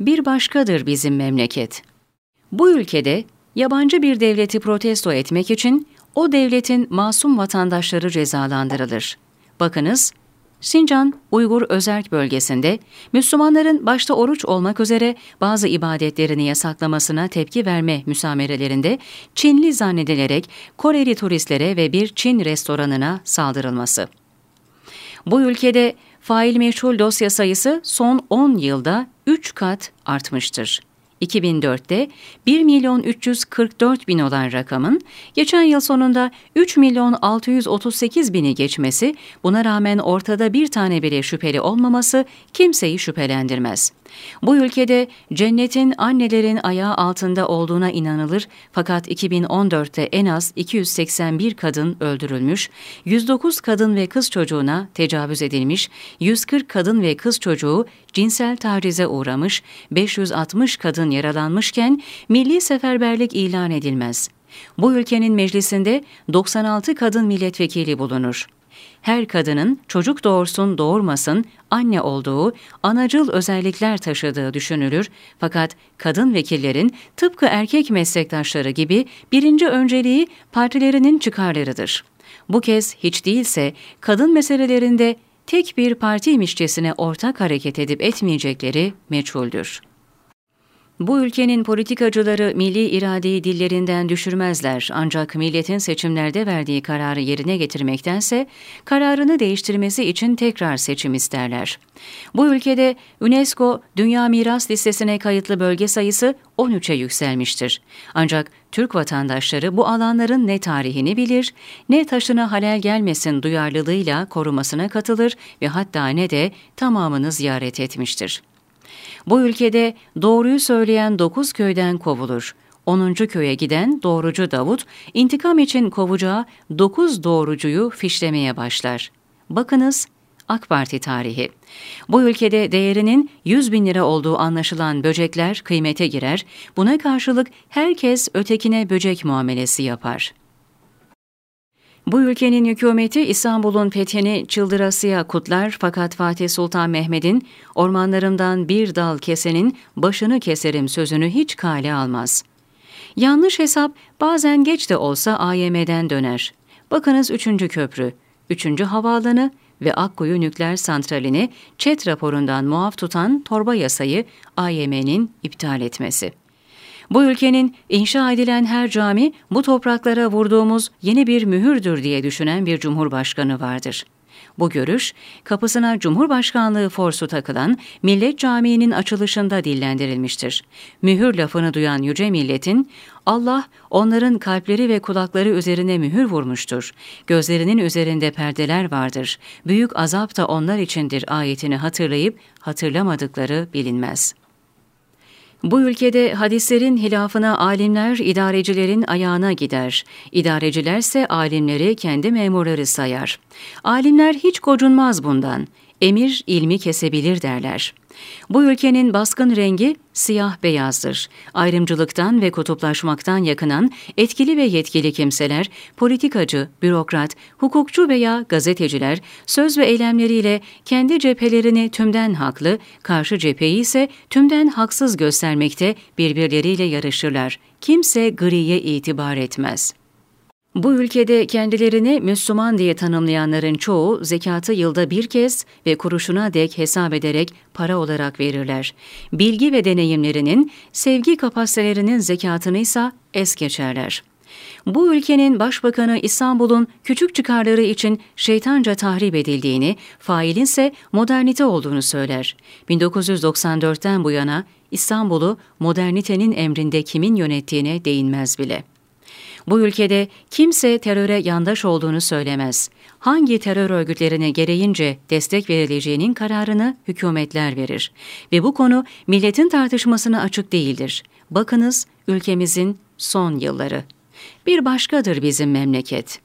Bir başkadır bizim memleket. Bu ülkede yabancı bir devleti protesto etmek için o devletin masum vatandaşları cezalandırılır. Bakınız, Sincan, Uygur Özerk bölgesinde Müslümanların başta oruç olmak üzere bazı ibadetlerini yasaklamasına tepki verme müsamerelerinde Çinli zannedilerek Koreli turistlere ve bir Çin restoranına saldırılması. Bu ülkede fail meçhul dosya sayısı son 10 yılda 3 kat artmıştır. 2004'te 1 milyon 344 bin olan rakamın geçen yıl sonunda 3 milyon 638 bini geçmesi, buna rağmen ortada bir tane bile şüpheli olmaması kimseyi şüphelendirmez. Bu ülkede cennetin annelerin ayağı altında olduğuna inanılır fakat 2014'te en az 281 kadın öldürülmüş, 109 kadın ve kız çocuğuna tecavüz edilmiş, 140 kadın ve kız çocuğu cinsel tacize uğramış, 560 kadın yaralanmışken milli seferberlik ilan edilmez. Bu ülkenin meclisinde 96 kadın milletvekili bulunur her kadının çocuk doğursun doğurmasın anne olduğu, anacıl özellikler taşıdığı düşünülür fakat kadın vekillerin tıpkı erkek meslektaşları gibi birinci önceliği partilerinin çıkarlarıdır. Bu kez hiç değilse kadın meselelerinde tek bir partiymişçesine ortak hareket edip etmeyecekleri meçhuldür. Bu ülkenin politikacıları milli iradeyi dillerinden düşürmezler ancak milletin seçimlerde verdiği kararı yerine getirmektense kararını değiştirmesi için tekrar seçim isterler. Bu ülkede UNESCO Dünya Miras Listesi'ne kayıtlı bölge sayısı 13'e yükselmiştir. Ancak Türk vatandaşları bu alanların ne tarihini bilir, ne taşına halel gelmesin duyarlılığıyla korumasına katılır ve hatta ne de tamamını ziyaret etmiştir. Bu ülkede doğruyu söyleyen dokuz köyden kovulur. Onuncu köye giden doğrucu Davut, intikam için kovacağı dokuz doğrucuyu fişlemeye başlar. Bakınız AK Parti tarihi. Bu ülkede değerinin 100 bin lira olduğu anlaşılan böcekler kıymete girer, buna karşılık herkes ötekine böcek muamelesi yapar.'' Bu ülkenin hükümeti İstanbul'un fethini çıldırasıya kutlar fakat Fatih Sultan Mehmet'in ormanlarımdan bir dal kesenin başını keserim sözünü hiç kale almaz. Yanlış hesap bazen geç de olsa AYM'den döner. Bakınız 3. köprü, 3. havaalanı ve Akkuyu nükleer santralini ÇED raporundan muaf tutan torba yasayı AYM'nin iptal etmesi. Bu ülkenin inşa edilen her cami bu topraklara vurduğumuz yeni bir mühürdür diye düşünen bir cumhurbaşkanı vardır. Bu görüş, kapısına Cumhurbaşkanlığı forsu takılan Millet Camii'nin açılışında dillendirilmiştir. Mühür lafını duyan yüce milletin, Allah onların kalpleri ve kulakları üzerine mühür vurmuştur. Gözlerinin üzerinde perdeler vardır. Büyük azap da onlar içindir ayetini hatırlayıp hatırlamadıkları bilinmez.'' Bu ülkede hadislerin hilafına alimler idarecilerin ayağına gider. İdarecilerse alimleri kendi memurları sayar. Alimler hiç gocunmaz bundan. Emir ilmi kesebilir derler. Bu ülkenin baskın rengi siyah beyazdır. Ayrımcılıktan ve kutuplaşmaktan yakınan etkili ve yetkili kimseler, politikacı, bürokrat, hukukçu veya gazeteciler söz ve eylemleriyle kendi cephelerini tümden haklı, karşı cepheyi ise tümden haksız göstermekte birbirleriyle yarışırlar. Kimse griye itibar etmez.'' Bu ülkede kendilerini Müslüman diye tanımlayanların çoğu zekatı yılda bir kez ve kuruşuna dek hesap ederek para olarak verirler. Bilgi ve deneyimlerinin, sevgi kapasitelerinin zekatını ise es geçerler. Bu ülkenin başbakanı İstanbul'un küçük çıkarları için şeytanca tahrip edildiğini, failin ise modernite olduğunu söyler. 1994'ten bu yana İstanbul'u modernitenin emrinde kimin yönettiğine değinmez bile.'' Bu ülkede kimse teröre yandaş olduğunu söylemez. Hangi terör örgütlerine gereğince destek verileceğinin kararını hükümetler verir. Ve bu konu milletin tartışmasına açık değildir. Bakınız ülkemizin son yılları. Bir başkadır bizim memleket.